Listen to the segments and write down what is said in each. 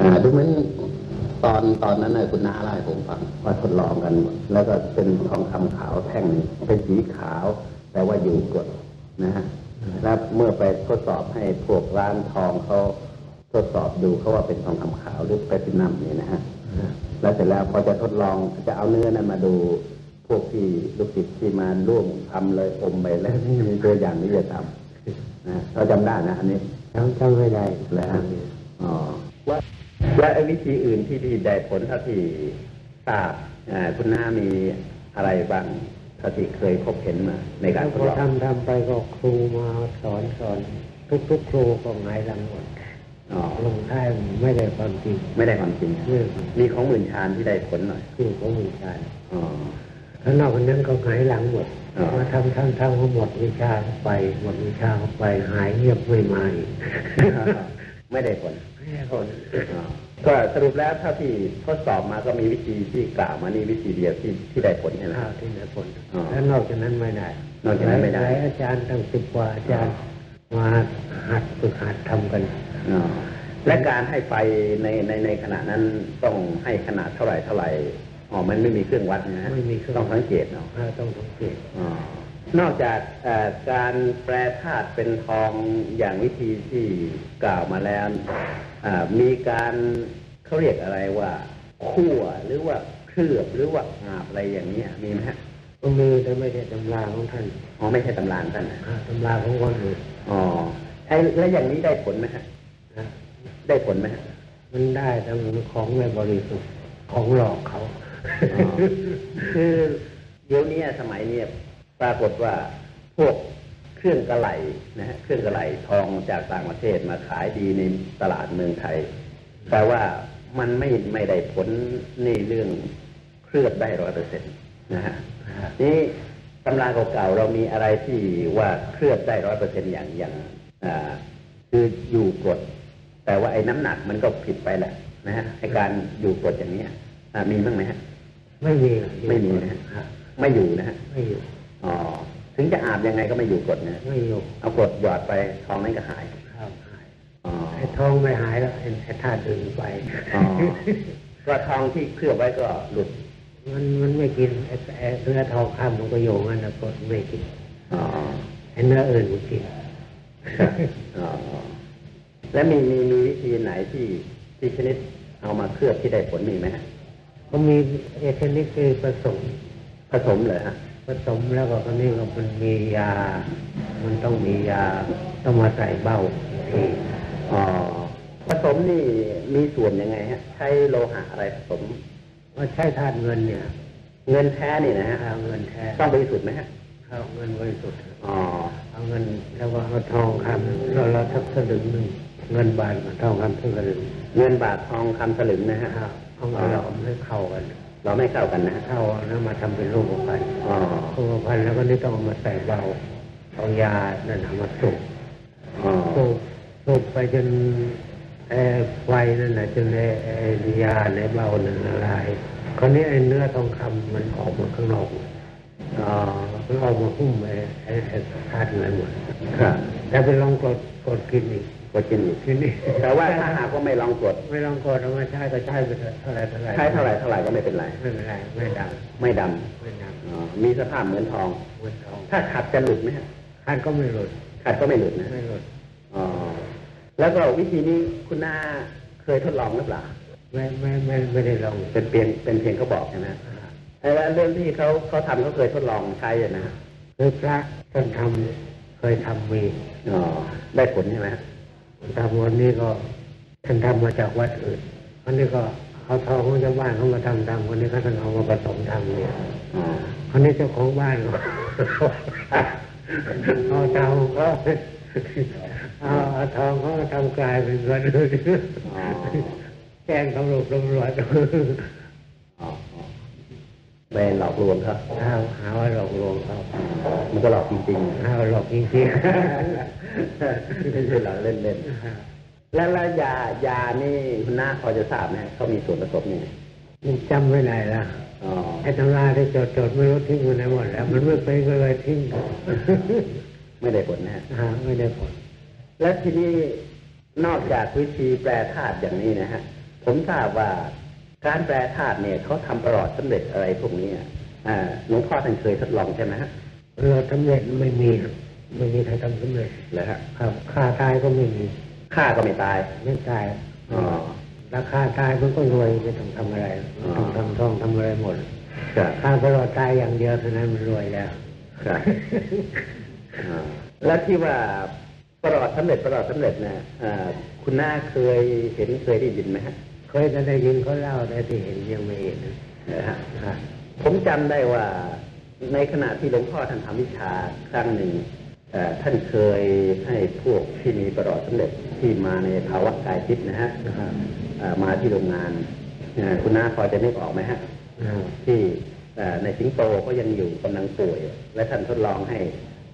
อ่าดูเหมือนตอนตอนนั้นน่ะคุณน้าเล่าให้ผมฟังว่าทดลองกัน แล้วก็เป็นทองคำขาวแท่งหนึ่งเป็นสีขาว แต่ว่าอยู่กดนะฮะแล้วเมื่อไปทดสอบให้พวกร้านทองเขาทดสอบดูเขาว่าเป็นทองคำขาวหรือแพลตินัมนี่นะฮะแล้วเสร็จแล้วพอจะทดลองจะเอาเนื้อนั้นมาดูพวกที่ลูกศิษย์ที่มาร่วมทำเลยอมไปแล้วนี่มีตัวอย่างที่จะทำนะเราจำได้นะอันนี้จำจำไม่ได้แล้วอ๋อ ว่าแล้วไอ้วิธีอื่นที่ที่ได้ผลเท่าที่ทราบอ่าคุณน้ามีอะไรบ้างเท่าที่เคยพบเห็นมา ในการทดพอลองทำทำไปก็ครูมาสอนสอนทุกทุกๆครูก็หงายหลังหมดอ๋อลงท้ายไม่ได้ความจริง ไม่ได้ความจริงเรื่องมีของหมื่นชานที่ได้ผลหน่อยคือของวิชาอ๋อแล้วนอกจากนั้นก็หงายหลังหมดอ๋อมาทำทำทำก็หมดวิชาเข้าไปหมดวิชาเข้าไปหายเงียบไม่มาอีกไม่ได้ผล ไม่ได้ผลอ๋อก็สรุปแล้วเท่าที่ทดสอบมาก็มีวิธีที่กล่าวมานี่วิธีเดียวที่ที่ได้ผลใช่ไหมข้าวที่ได้ผลอ๋อแล้วนอกจากนั้นไม่ได้ นอกจากนั้นไม่ได้หลายอาจารย์ตั้งสิบกว่าอาจารย์มาหัดฝึกหัดทำกันอ๋อและการให้ไฟในในในขณะนั้นต้องให้ขนาดเท่าไหร่เท่าไหร่อ๋อมันไม่มีเครื่องวัดนะฮะไม่มีเครื่องต้องสังเกตเนาะถ้าต้องสังเกตอ๋อนอกจากเอ่อการแปรธาตุเป็นทองอย่างวิธีที่กล่าวมาแล้วอ่า มีการเขาเรียกอะไรว่าคั่วหรือว่าเคลือบหรือว่าอาบอะไรอย่างเนี้ยมีไหมฮะก็มีแต่ไม่ใช่ตำราของท่านอ๋อไม่ใช่ตำรานท่านนะอ่าตำราของคนอื่นอ๋อไอ้แล้วอย่างนี้ได้ผลไหมฮะนะได้ผลไหมฮะมันได้แต่มันของไม่บริสุทธิ์ของหลอกเขาอ๋อคือเดี๋ยวนี้สมัยเนี้ยปรากฏว่าพวก เครื่องกระไหลนะฮะเครื่องกระไหลทองจากต่างประเทศมาขายดีในตลาดเมืองไทย แต่ว่ามันไม่ไม่ได้ผลในเรื่องเคลือบได้ร้อยเปอร์เซ็นต์นะฮะนี่ตำราเก่าๆเรามีอะไรที่ว่าเคลือบได้ร้อยเปอร์เซ็นต์อย่างอย่างอ่าคืออยู่กรดแต่ว่าไอ้น้ำหนักมันก็ผิดไปแหละนะฮะไอ้การอยู่กรดอย่างเนี้ยอ่ามีบ้างไหมฮะไม่มีไม่มีนะฮะครับไม่อยู่นะฮะไม่อยู่อ๋อ ถึงจะอาบยังไงก็ไม่อยู่กรดนะฮะไม่อยู่เอากรดหยอดไปทองนั้นก็หายครับหายอ๋อไอ้ทองไม่หายแล้วไอ้ไอ้ธาตุอื่นไปอ๋อก็ทองที่เคลือบไว้ก็หลุด มันมันไม่กินไอ้ไอ้เนื้อทองคำมันก็โยงกันนะกดไม่กินอ๋อไอ้เนื้ออื่นมันกินอ๋อแล้วมีมีมีวิธีไหนที่ที่ชนิดเอามาเคลือบที่ได้ผลมีไหมฮะก็มีเอทนิกคือผสมผสมเลยฮะ ผสมแล้วก็คนนี้ก็มันมียา มันต้องมียา ต้องมาใส่เบ้าทีอ๋อผสมนี่มีส่วนยังไงฮะ ใช้โลหะอะไรผสมว่าใช้ธาตุเงินเนี่ย เงินแท้นี่นะฮะเอาเงินแท้ต้องบริสุทธิ์ไหมฮะเอาเงินบริสุทธิ์อ๋อเอาเงินแล้วก็เอาทองคำเราเราทักสลึงหนึ่งเงินบาทกับทองคำทักสลึงเงินบาททองคำสลึงนะฮะเอาเอามาหลอมให้เข้ากัน เราไม่เข้ากันนะฮะเข้าแล้วมาทำเป็นรูปพันธ์อ๋อรูปพันธ์แล้วก็นี่ต้องเอามาใส่เบาเอายานั่นเอามาสูบอ๋อสูบสูบไปจนไอ้ไฟนั่นนะจนไอ้ไอ้ยาในเบานั่นละลายคราวนี้ไอ้เนื้อทองคำมันออกมาข้างนอกอ๋อมันออกมาหุ้มไอ้ไอ้ไอ้ธาตุเงินหมดครับแล้วไปลองกดกดกินอีก ก็กินอีกกินอีกแต่ว่าถ้าหากว่าไม่ลองกด ไม่ลองกดเอามาใช้ก็ใช้ไปเถอะเท่าไหรเท่าไหรใช้เท่าไหร่เท่าไหร่ก็ไม่เป็นไร ไม่เป็นไร ไม่ดังไม่ดไม่ดังำอ๋อมีสภาพเหมือนทอง เหมือนทอง ถ้าขัดจะหลุดไหมฮะคันก็ไม่หลุด ขัดก็ไม่หลุดนะ ไม่หลุด อ๋อ แล้วก็วิธีนี้คุณน้าเคยทดลองหรือเปล่า ไม่ไม่ไม่ไม่ได้ลอง เป็นเพียงเป็นเพียงเขาบอกใช่ไหมไอ้เรื่องที่เขาเขาทำเขาเคยทดลองใช้อะนะฮะคือพระท่านทำเคยทำมี อ๋อ ได้ผลใช่ไหม ฮะทำวันนี้ก็ท่านทำมาจากวัดอื่นวันนี้ก็เอาทองของชาวบ้านเขามาทำทำวันนี้เขาท่านเอามาผสมทำเนี่ยอ๋อวันนี้เจ้าของบ้านก็เอาทองเขาเอาเอาทองเขามาทำกลายเป็นเงินอ๋อแจ้งตำรวจตำรวจอ๋ออ๋อ ไปหลอกลวงครับหาหาว่าหลอกลวงเขามันก็หลอกจริงหาว่าหลอกจริงๆไม่ใช่หลอกเล่นๆๆแล้วแล้วยายานี่คุณน้าพอจะทราบไหมเขามีส่วนผสมยังไงมันจำไม่ได้ละอ๋อไอ้ตำราที่จดจดไม่รู้ทิ้งอยู่ไหนหมดแล้ว มันไม่เป็นก็เลยทิ้งไม่ได้ผลนะฮะหาไม่ได้ผล แล้วทีนี้นอกจากวิธีแปรธาตุอย่างนี้นะฮะ ผมทราบว่า การแปรธาตุเนี่ยเขาทำประหลอดสำเร็จอะไรพวกนี้อะอ่าหลวงพ่อท่านเคยทดลองใช่ไหมฮะเราสำเร็จไม่มีครับไม่มีใครทำสำเร็จเลยฮะครับค่าตายก็ไม่มีฆ่าก็ไม่ตายไม่ตายอ๋อราคาตายมันก็รวยไม่ต้องทำอะไรไม่ต้องทำท่องทำอะไรหมดครับค่าตลอดตายอย่างเดียวเท่านั้นมันรวยแล้วครับอ่าแล้วที่ว่าประหลอดสำเร็จประหลอดสำเร็จนะอ่าคุณน้าเคยเห็นเคยได้ยินไหมฮะ เคยจะได้ยินเขาเล่าแต่ที่เห็นยังไม่เห็นนะนะฮะครับผมจำได้ว่าในขณะที่หลวงพ่อท่านทำวิชาครั้งหนึ่งเอ่อท่านเคยให้พวกที่มีประหลอดสำเร็จที่มาในภาวะกายทิพย์นะฮะนะครับเอ่อมาที่โรงงานเอ่อคุณน้าพอจะนึกออกไหมฮะอ่าที่เอ่อในสิงโตก็ยังอยู่กำลังป่วย และท่านทดลองให้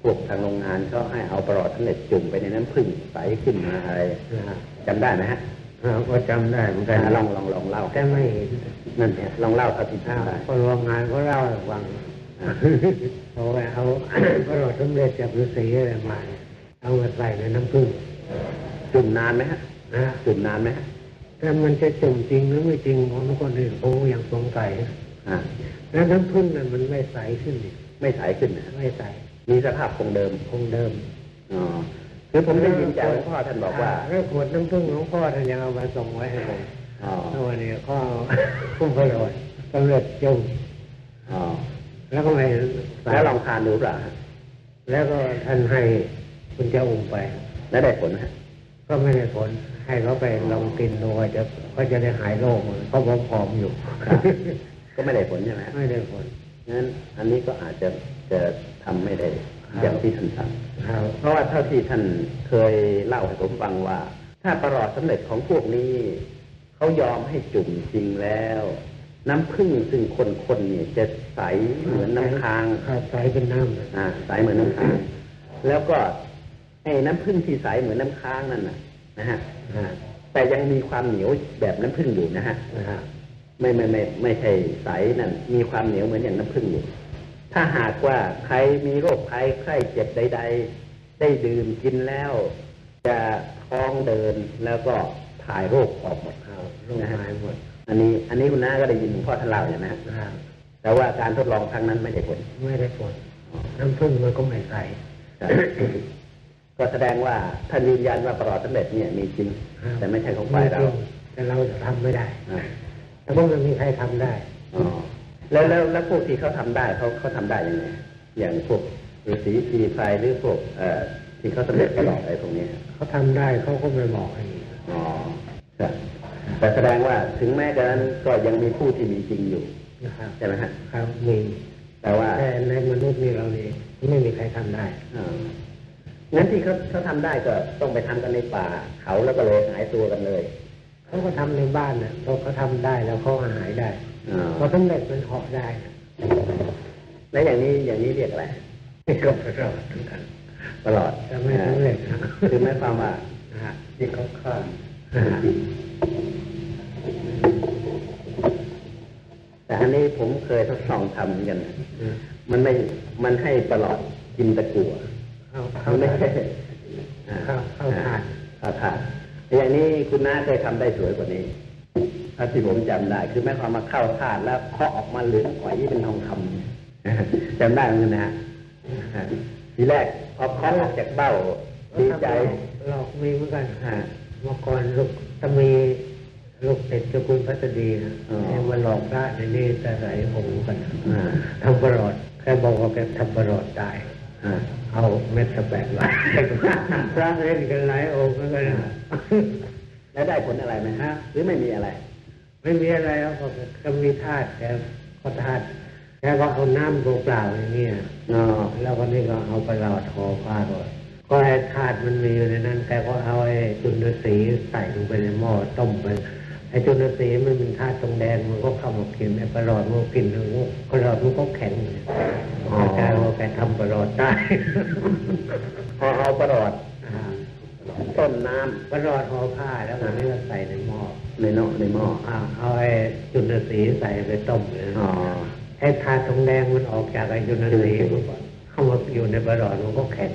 พวกทางโรงงานก็ให้เอาประหลอดสำเร็จจุ่มไปในน้ำผึ้งใสขึ้นมาอะไรนะครับจำได้ไหมฮะ เราก็จำได้เหมือนกันอ่าลองลองลองเล่าแต่ไม่เห็นนั่นเนี่ยลองเล่าเท่าที่อ้าวจำได้พอโรงงานเขาเล่าให้ฟังเขาไปเอาพระโลดสำเร็จจากฤาษีอะไรมาเนี่ยเอามาใส่ในน้ำผึ้งจุ่มนานไหมฮะนะจุ่มนานไหมฮะแต่มันจะจุ่มจริงหรือไม่จริงผมคนอื่นผมยังสงสัยอ่าแล้วน้ำผึ้งนั้นมันไม่ใสขึ้นนี่ไม่ใสขึ้นนะไม่ใสมีสภาพคงเดิมคงเดิมอ๋อ คือผมได้ยินจากหลวงพ่อท่านบอกว่าแล้วขวดน้ำผึ้งหลวงพ่อท่านยังเอามาส่งไว้ให้ผมอ๋อแล้ววันนี้ก็คุ้มพระโลดสำเร็จจุ่มอ๋อแล้วก็ไม่ใส่แล้วลองทานดูเปล่าฮะแล้วก็ท่านให้คุณเจ้าอุ่มไป แล้วได้ผลไหมฮะก็ไม่ได้ผลให้เขาไปลองกินดูว่าจะเขาจะได้หายโรคเพราะผมผอมอยู่ก็ไม่ได้ผลใช่ไหมฮะไม่ได้ผลงั้นอันนี้ก็อาจจะจะทำไม่ได้ครับ อย่างที่ท่านทครับำเพราะว่าเท่าที่ท่านเคยเล่าให้ผมฟังว่า ถ้าประหลอดสำเร็จของพวกนี้เขายอมให้จุ่มจริงแล้ว น้ำผึ้งซึ่งคนๆเนี่ยจะใสเหมือนน้ำค้างครับใสเป็นน้ำนะอ่าใสเหมือนน้ำค้าง แล้วก็ไอ้น้ำผึ้งที่ใสเหมือนน้ำค้างนั่นนะนะฮะอ่าแต่ยังมีความเหนียวแบบน้ำผึ้งอยู่นะฮะนะฮะไม่ไม่ไม่ไม่ใช่ใสนั่นมีความเหนียวเหมือนอย่างน้ำผึ้งอยู่ ถ้าหากว่าใครมีโรคภัยไข้เจ็บใด ๆ ได้ดื่มกินแล้ว จะท้องเดินแล้วก็ถ่ายโรคออกหมดครับโรคหายหมด อันนี้ อันนี้คุณน้าก็ได้ยินหลวงพ่อท่านเล่าอย่างนะฮะนะครับแต่ว่าการทดลองครั้งนั้นไม่ได้ผลไม่ได้ผลน้ำผึ้งมันก็ไม่ใสครับก็แสดงว่าท่านยืนยันว่าประหลอดสำเร็จเนี่ยมีจริงครับแต่ไม่ใช่ของฝ่ายเราจงแต่เราจะทำไม่ได้อ่าแต่ว่ามันมีใครทำได้อ๋อ แล้วแล้วแล้วพวกที่เขาทำได้เขาเขาทำได้ยังไงอย่างพวกฤาษีทีไฟหรือพวกเอ่อที่เขาสำเร็จประหลอดอะไรพวกนี้เขาทำได้เขาก็ไม่บอกให้อ๋อครับแต่แสดงว่าถึงแม้กระนั้นก็ยังมีผู้ที่มีจริงอยู่นะครับใช่ไหมฮะครับมีแต่ว่าแต่ในมนุษย์นี่เรานี่ไม่มีใครทำได้อ่างั้นที่เขาเขาทำได้ก็ต้องไปทำกันในป่า เขาแล้วก็เลยหายตัวกันเลยเขาก็ทำในบ้านนะเขาเขาทำได้แล้วเขาหายได้ อ่าพอสำเร็จมันเหาะได้นะแล้วอย่างนี้อย่างนี้เรียกอะไรก็ไปรอดเหมือนกันประหลอดแต่ไม่สำเร็จนะคือหมายความว่านะฮะที่เขาฆ่าแต่อันนี้ผมเคยทดลองทำเหมือนกันนะมันไม่มันให้ประหลอดกินตะกั่วเข้ามัเข้านไม่ได้ใช่อ่เข้าเข้าทานเข้าทานอย่างนี้คุณน้าเคยทำได้สวยกว่านี้ ถ้าที่ผมจำได้ คือแม้ความมาเข้าทานแล้วเคาะออกมาเหลืองก๋อยเป็นทองคำจำได้เหมือนกันนะฮะอ่าทีแรกพอเคาะออกจากเบ้าดีใจหลอกมีเหมือนกันฮะเมื่อก่อนลูกจะมีลูกติดเจ้าคุณพัสดีนะอ๋อแกมาหลอกพระในนี่แต่ไหลหงกันอ่าทำประหลอดแค่บอกว่าแกทำประหลอดตายอ่าเอาเม็ดสแปดไว้พระเล่นกันหลายองค์เหมือนกันนะ แล้วได้ผลอะไรไหมฮะ หรือไม่มีอะไร ไม่มีอะไรแล้วก็ก็มีธาตุแกก็ธาตุแกก็เอาน้ำเปล่าๆอย่างเงี้ยอ๋อแล้วก็นี่ก็เอาไปหลอดคอผ้าด้วยก็ไอ้ธาตุมันมีอยู่ในนั้นแต่ก็เอาไอ้จุลสีใส่ลงไปในหม้อต้มไปไอ้จุลสีมันเป็นธาตุตรงแดงมันก็เข้ามากินไอ้ประหลอดมันก็กินแล้วประหลอดมันก็แข็งอาจารย์ว่าแกทำประหลอดได้พอเอาประหลอดอ่า ต้มน้ำประหลอดห่อผ้าแล้วก็นี่ก็ใส่ในหม้อในเนาะในหม้ออ่าเอาไอ้จุลสีใส่ไปต้มเลยอ๋อไอ้ธาตุตรงแดงมันออกจากไอ้จุลสีมันก็เข้ามาอยู่ในประหลอดมันก็แข็ง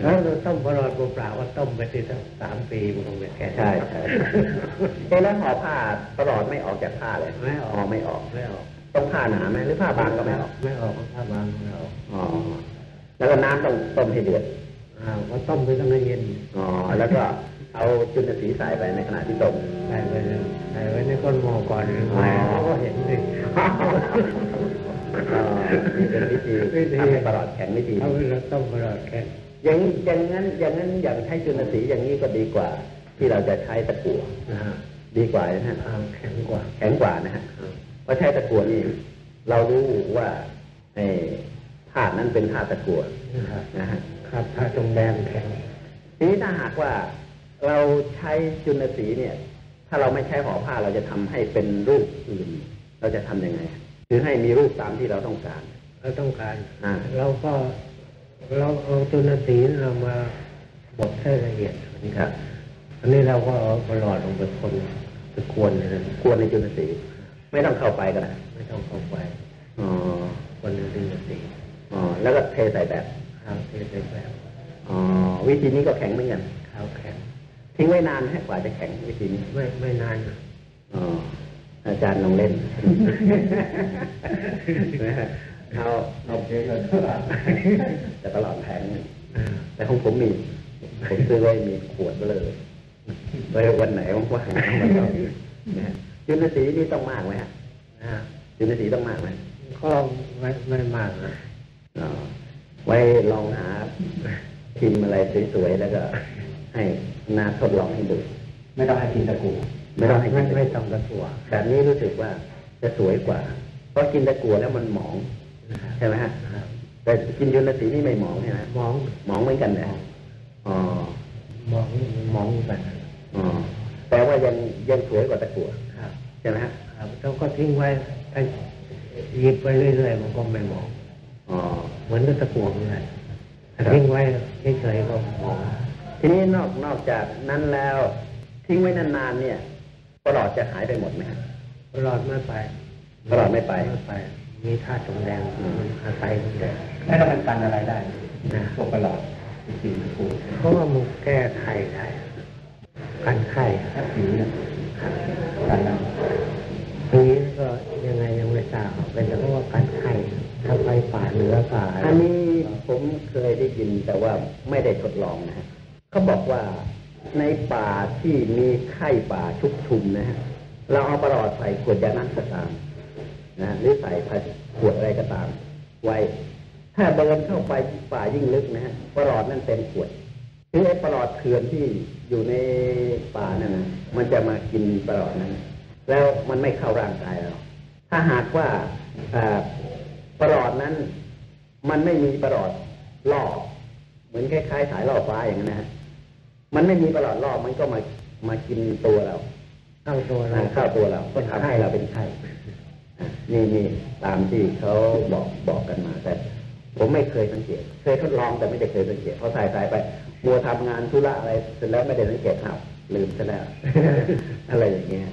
แล้วเราต้มปลอดเปล่าๆก็ต้มไปที่ตั้งสามปีมันคงจะแก่ใช่ใช่เอ๊ะแล้วห่อผ้าตลอดไม่ออกจากผ้าเลยไม่ออกไม่ออกไม่ออกต้องผ้าหนาไหมหรือผ้าบางก็ไม่ออกไม่ออกถ้าบางไม่ออกอ๋อแล้วก็น้ำต้องต้มให้เดือด อ้าวก็ต้มไปตั้งแต่เย็นอ๋อแล้วก็เอาจุลสีใส่ไปในขณะที่ต้มใส่ไปเลยใส่ไว้ในก้นหม้อก่อนอ๋อแม่เขาก็เห็นดิอ๋อนี่เป็นวิธีวิธีทำให้ประหลอดแข็งวิธีเขาเวลาต้มปลอดแข็งอย่างนี้อย่างนั้นอย่างนั้นอย่างใช้จุลสีอย่างนี้ก็ดีกว่า ที่เราจะใช้ตะกั่วนะฮะดีกว่านะฮะอ้าวแข็งกว่า แข็งกว่านะฮะเพราะใช้ตะกั่วนี่เรารู้ว่าไอ้ธาตุนั้นเป็นธาตุตะกั่วนะครับนะฮะ ครับถ้าตรงแดงแข็งทีนี้ถ้าหากว่าเราใช้จุลสีเนี่ย ถ้าเราไม่ใช้ห่อผ้าเราจะทำให้เป็นรูปอื่น เราจะทำยังไงคือให้มีรูปตามที่เราต้องการเราต้องการอ่าเราก็เราเอาจุลสีเรามาบดให้ละเอียดครับอันนี้เราก็เอาปลอดลงไปคนไปกวนเลยนะควรในจุลสีไม่ต้องเข้าไปก็ได้ไม่ต้องเข้าไปอ๋อคนในจุลสีอ๋อแล้วก็เทใส่แบบ ข้าวเทใส่แบบอ๋อวิธีนี้ก็แข็งเหมือนกันข้าวแข็ง ทิ้งไว้นานไหมกว่าจะแข็งวิธีนี้ไม่ไม่นานนะอ๋ออาจารย์ลองเล่นนะฮะเอาเอาเยอะๆแต่ตลอดแผงเนี่ยอ่าแต่ของผมมีผมซื้อไว้มีขวดไว้เลยไว้วันไหนว่างๆเอามาลองนะฮะจุลสีนี่ต้องมากไหมฮะนะฮะจุลสีต้องมากไหมก็ไม่ไม่มากนะอ๋อ ไว้ลองหาพิมพ์อะไรสวยๆแล้วก็ ให้นาทดลองให้ดูไม่ต้องให้กินตะกูไม่ต้องให้ไม่กินตะไม่กูต้องกระตัวแบบนี้รู้สึกว่าจะสวยกว่า เพราะกินตะกัวแล้วมันหมองนะครับใช่ไหมฮะครับแต่กินยุนสีนี่ไม่หมองใช่ไหมมองหมองเหมือนกันนะอ๋อมองมองกันอ๋อแต่ว่ายังยังสวยกว่าตะกัวครับใช่ไหมฮะครับแล้วก็ทิ้งไว้ถ้าหยิบไปเรื่อยๆมันก็ไม่มองอ๋อ เหมือนกับตะกั่วเหมือนกันถ้าทิ้งไว้เฉยๆก็มองทีนี้นอกนอกจากนั้นแล้ว ทิ้งไว้นานๆเนี่ยประหลอดจะหายไปหมดไหมฮะปลอดไม่ไปปลอดไม่ไปไม่ไป มีธาตุตรงแดงอืมมันอาศัยตรงแดงแล้วมันกันอะไรได้นะพวกประหลอดจริงๆถูกเพราะว่ามันแก้ไขได้กันไข้ถ้าผิวเนี่ยกันแล้วทีนี้ก็ยังไงยังไม่ทราบเป็นแต่ว่า เหนือป่าอันนี้ผมเคยได้ยินแต่ว่าไม่ได้ทดลองนะฮะเขาบอกว่าในป่าที่มีไข้ป่าชุกชุมนะฮะเราเอาประหลอดใส่ขวดยาน้ำก็ตามนะฮะหรือใส่ขวดอะไรก็ตาม ไว้ ถ้าเดินเข้าไปป่ายิ่งลึกนะฮะประหลอดนั่นเต็มขวดคือไอ้ประหลอดเถื่อนที่อยู่ในป่านั่นนะมันจะมากินประหลอดนั้น แล้วมันไม่เข้าร่างกายเราถ้าหากว่าอ่าประหลอดนั้น มันไม่มีประหลอดล่อเหมือนคล้ายๆ สายล่อฟ้าอย่างนั้นนะฮะมันไม่มีประหลอดล่อมันก็มามากินตัวเราเข้าตัวเราอ่าเข้าตัวเราก็ทำให้เราเป็นไข้อะนี่นี่ตามที่เขาบอกบอกกันมาแต่ ผมไม่เคยสังเกต เคยทดลองแต่ไม่ได้เคยสังเกตเพราะสายสายไปมัวทำงานธุระอะไรเสร็จแล้วไม่ได้สังเกตอ้าวลืมซะแล้วอะไรอย่างเงี้ย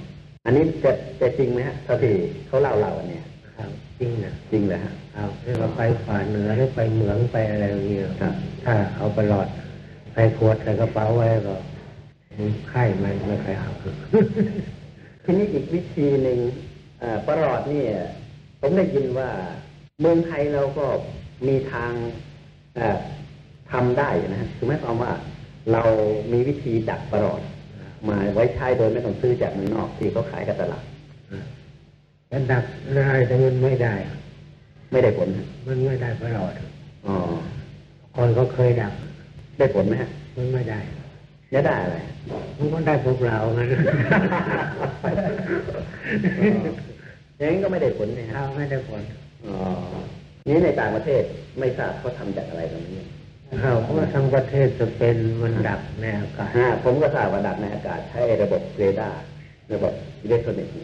อันนี้จะจะจริงไหมฮะเท่าที่เขาเล่าเล่ากันเนี่ยครับจริงนะจริงเลยฮะ เอาเรียกว่าไปป่าเหนือหรือไปเหมืองไปอะไรอย่างเงี้ยครับถ้าเอาไปหลอดใส่ขวดใส่กระเป๋าไว้ก็ไข้ไม่ไม่ใครเอาทีนี้อีกวิธีหนึ่งเอ่อประหลอดเนี่ยผมได้ยินว่าเมืองไทยเราก็มีทางเอ่อทำได้นะฮะคือหมายความว่าเรามีวิธีดักประหลอดมาไว้ใช้โดยไม่ต้องซื้อจากเมืองนอกที่เขาขายกับตลาดแต่ดับได้แต่มันไม่ได้ ไม่ได้ผลฮะมันไม่ได้ตลอดอ๋อคนก็เคยดับ ได้ผลไหมฮะมันไม่ได้จะได้อะไรมันก็ได้พวกเรางั้นอย่างนี้ก็ไม่ได้ผลนะฮะเราไม่ได้ผลอ๋อนี้ในต่างประเทศไม่ทราบเขาทำจากอะไรตรงนี้เราเพราะว่าทั้งประเทศจะเป็นมันดับในอากาศอ่าผมก็ทราบว่าดักในอากาศใช้ระบบเรดาร์ระบบอิเล็กทรอนิกส์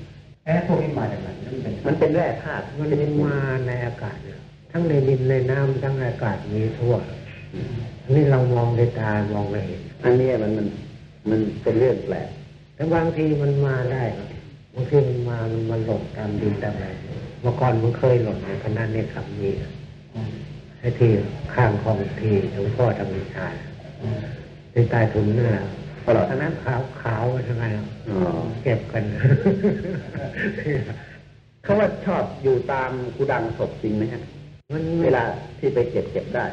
แร่พวกนี้มาจากไหนนั่นเป็นมันเป็นแร่ธาตุมันมาในอากาศเนี่ยทั้งในดินในน้ำทั้งในอากาศมีทั่วอันนี้เรามองด้วยตามองไม่เห็นอันเนี้ยมันมันมันเป็นเรื่องแปลกแต่บางทีมันมาได้บางทีมันมามันมาหล่นตามดินตามอะไรเมื่อก่อนมันเคยหล่นในคณะนี้คำนี้ไอ้ที่ข้างของที่หลวงพ่อทำวิชาที่ใต้ถุนนั่นแหละประหลอดทั้งนั้นขาวขาวๆทั้งนั้นอ๋อเก็บกันเขาว่าชอบอยู่ตามกุดังศพจริงไหมฮะมันเวไม่ลาที่ไปเก็บเก็บได้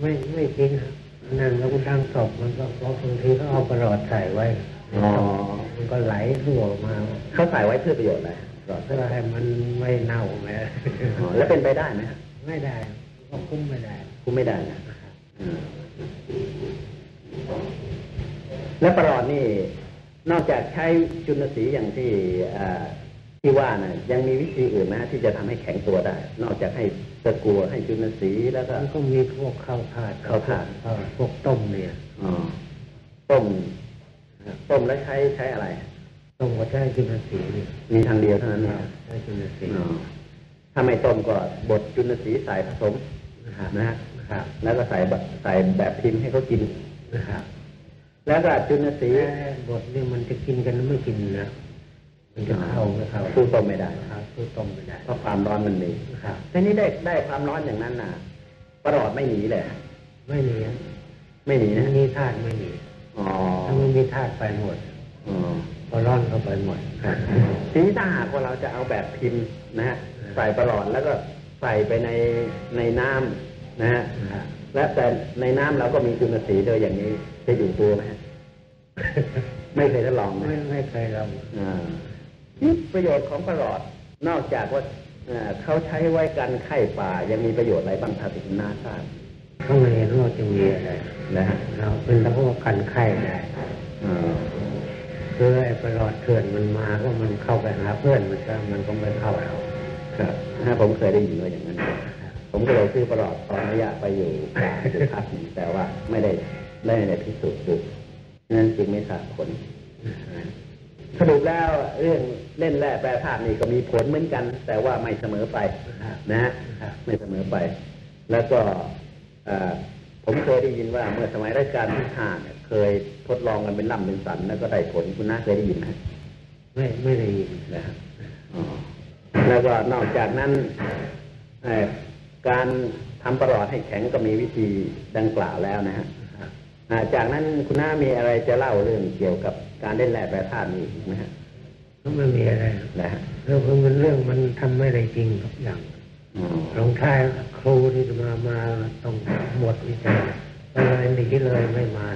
ไม่ไม่จริงครับนั่งแล้วก็ดังศพมันก็เพราะบางทีเขาเอาประหลอดใส่ไว้อ๋อมันก็ไหลรั่วออกมา เขาใส่ไว้เพื่อประโยชน์อะไรประหลอดเพื่อให้มันไม่เน่าไงอ๋อแล้วเป็นไปได้ไหมฮะไม่ได้ก็คุ้มไม่ได้ คุ้มไม่ได้นะอืม แล้วประหลอดนี่นอกจากใช้จุลสีอย่างที่อ่าที่ว่านะยังมีวิธีอื่นไหมฮะที่จะทำให้แข็งตัวได้ นอกจากให้ตะกัวให้จุลสีแล้วก็มันก็มีพวกข้าวถาดข้าวถาดเออพวกต้มเนี่ยอ๋อต้มต้มแล้วใช้ใช้อะไรต้มก็ใช้จุลสีนี่มีทางเดียวเท่านั้นเนี่ยใช้จุลสีอ๋อถ้าไม่ต้มก็บดจุลสีใส่ผสมนะครับนะฮะนะครับแล้วก็ใส่แบบใส่แบบพิมพ์ให้เขากินนะครับ แล้วก็จุลสีแต่บทนี่มันจะกินกันหรือไม่กินนะมันจะเข้าไม่เข้าสู้ต้มไม่ได้ครับสู้ต้มไม่ได้เพราะความร้อนมันมีนะครับทีนี้ได้ได้ความร้อนอย่างนั้นน่ะประหลอดไม่หนีเลยฮะไม่มีอะไม่หนีถ้านะมีธาตุไม่มีอ๋อถ้าไม่มีธาตุไปหมดอ๋อพอร้อนเข้าไปหมดครับทีนี้ถ้าหากว่าเราจะเอาแบบพิมพ์นะฮะใส่ประหลอดแล้วก็ใส่ไปในในน้ำนะฮะนะครับและแต่ในน้ำเราก็มีจุลสีโดยอย่างนี้จะอยู่ตัวไหมฮะ ไม่เคยทดลองนะไม่ไม่เคยลองอ่านี่ประโยชน์ของประหลอด นอกจากว่าอ่าเขาใช้ไว้กันไข้ป่ายังมีประโยชน์อะไรบ้างถ้าถึงน่าทราบข้างในเราจะมีอะไรนะฮะเราเป็นตะพวกกันไข้ได้อ่าคือไอ้ประหลอดเถื่อนมันมาก็มันเข้าไปหาเพื่อนมันก็มันก็ไม่เข้าเราครับถ้าผมเคยได้ยินว่าอย่างนั้น ผมก็เลยซื้อประหลอดตอนระยะไปอยู่ป่าอยู่พักหนึ่งแต่ว่าไม่ได้ไม่ได้พิสูจน์ดู นั่นจึงไม่ทราบผลสรุปแล้วเรื่องเล่นแร่แปรธาตุนี่ก็มีผลเหมือนกัน แต่ว่าไม่เสมอไปนะฮะครับไม่เสมอไป แล้วก็เอ่อผมเคยได้ยินว่าเมื่อสมัยรัชกาลที่ห้าเนี่ยเคยทดลองกันเป็นล่ำเป็นสันแล้วก็ได้ผลคุณน้าเคยได้ยินไหมไม่ไม่ได้ยินนะฮะอ๋อแล้วก็นอกจากนั้นเอ่อการทำประหลอดให้แข็งก็มีวิธีดังกล่าวแล้วนะฮะอ่า จากนั้นคุณน้ามีอะไรจะเล่าเรื่องเกี่ยวกับการเล่นแร่แปรธาตุนี้อีกไหมฮะก็ไม่มีอะไรนะฮะเรื่องมันเรื่องมันทำไม่ได้จริงทุกอย่างอ๋อลงท้ายครูที่จะมามาต้องหมดวิชาก็เลยหนีเลยไม่มา